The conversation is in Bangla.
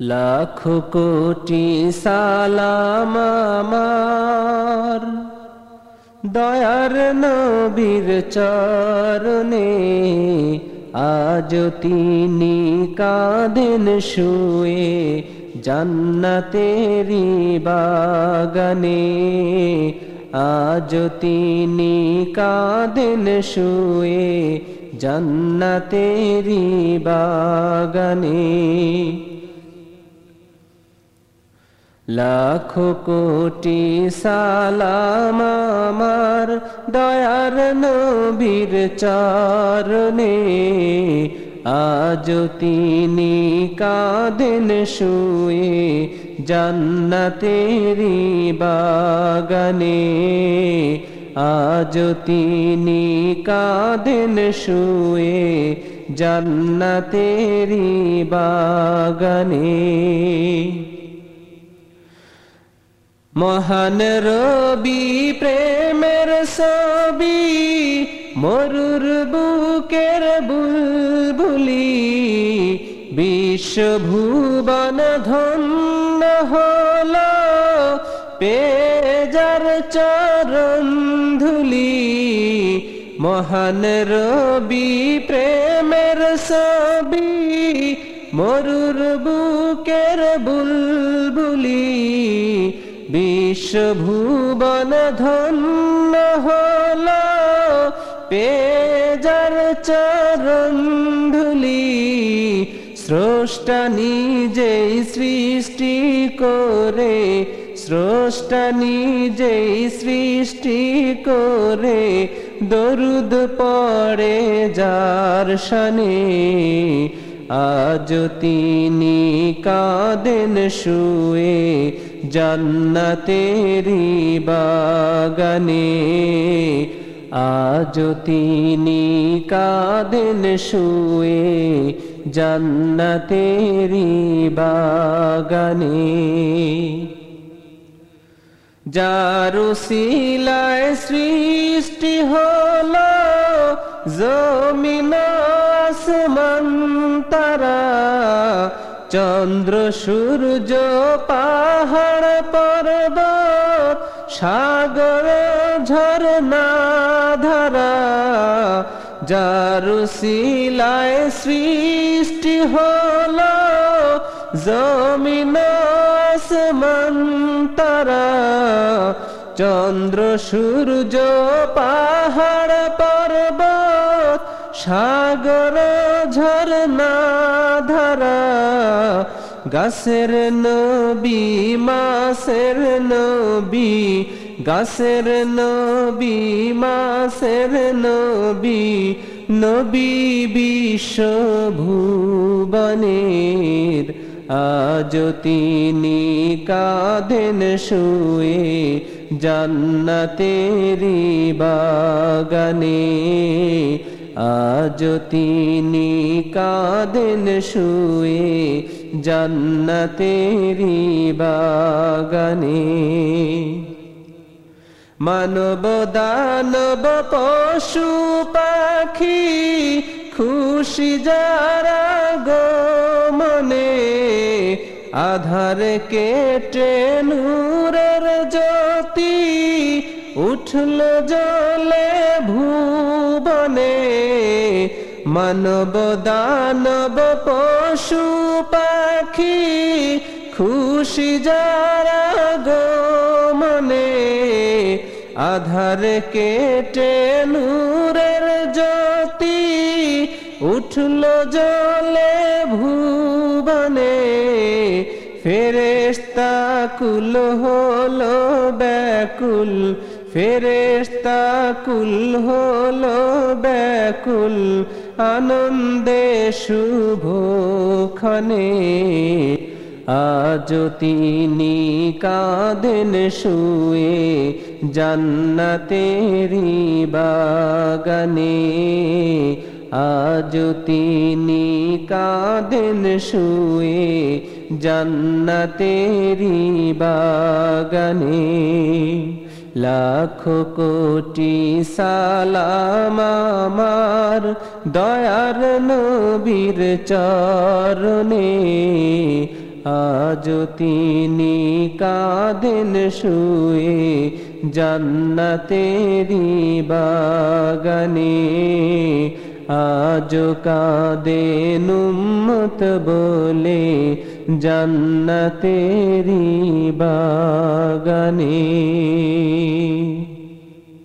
লাখ কোটি সালাম আমার। দয়ার নবীর চরণে আজ তিনি কাঁদেন শুয়ে জান্নাতেরি বাগানে। আজ তিনি কাঁদেন শুয়ে জান্নাতেরি বাগানে। লাখ কোটি সালাম আমার দয়ার নবীর চরণে। আজ তিনি কাঁদেন শুয়ে জান্নাতেরি বাগানে। আজ তিনি কাঁদেন শুয়ে জান্নাতেরি বাগানে। মহান রবি, প্রেমের সবি মরুর বুকের বুলবুলি, বিশ্বভুবন ধন্য হল, পেজার চরণ ধুলি। মহান রবি, প্রেমের সবি মরুর বুকের বুলবুলি বিশ্বভুবন ধন্য হল পেজার চরণ ধুলি, স্রষ্টা নিজেই সৃষ্টি করে, স্রষ্টা নিজেই সৃষ্টি করে, দরুদ পড়ে যার শনে। আজ তিনি কাঁদেন শুয়ে জান্নাতেরি বাগানে। আজ তিনি কাঁদেন শুয়ে জান্নাতেরি বাগানে। যারু শিলায় সৃষ্টি হল জমিন আসমান তারা, চন্দ্র, সূর্য, পাহাড়, পর্বত, সাগর ঝরনা ধারা যারু শিলায় সৃষ্টি হল জমিন, আসমান তারা, চন্দ্র, সূর্য, পাহাড়, পর্বত সাগর ঝরনা ধারা, গাছের নবী মাসের নবী, গাছের নবী মাসের নবী নবী বিশ্বভুবনের। আজ তিনি কাঁদেন শুয়ে জান্নাতেরি বাগানে। আজ তিনি কাঁদেন শুয়ে জান্নাতেরি বাগানে। মানব দানব পশু পাখি খুশি যারা গো মনে, আধার কেটে নূরের জ্যোতি উঠল জলে ভুবনে মানব দানব পশু পাখি, খুশি যারা গো মনে। আধার কেটে নূরের জ্যোতি উঠল জলে ভুবনে। ফেরেস্তা কুল হলো ব্যাকুল ফেরেস্তা কুল হলো ব্যাকুল, আনন্দে শুভ খনে আজ তিনি কাঁদেন শুয়ে জান্নাতেরি বাগানে। আজ তিনি কাঁদেন শুয়ে জান্নাতেরি বাগানে। লাখ কোটি সালাম আমার দয়ার নবীর চরণে। আজ তিনি কাঁদেন শুয়ে জান্নাতেরি বাগানে। আজ কাঁদেন উম্মত বলে জান্নাতেরি বাগানে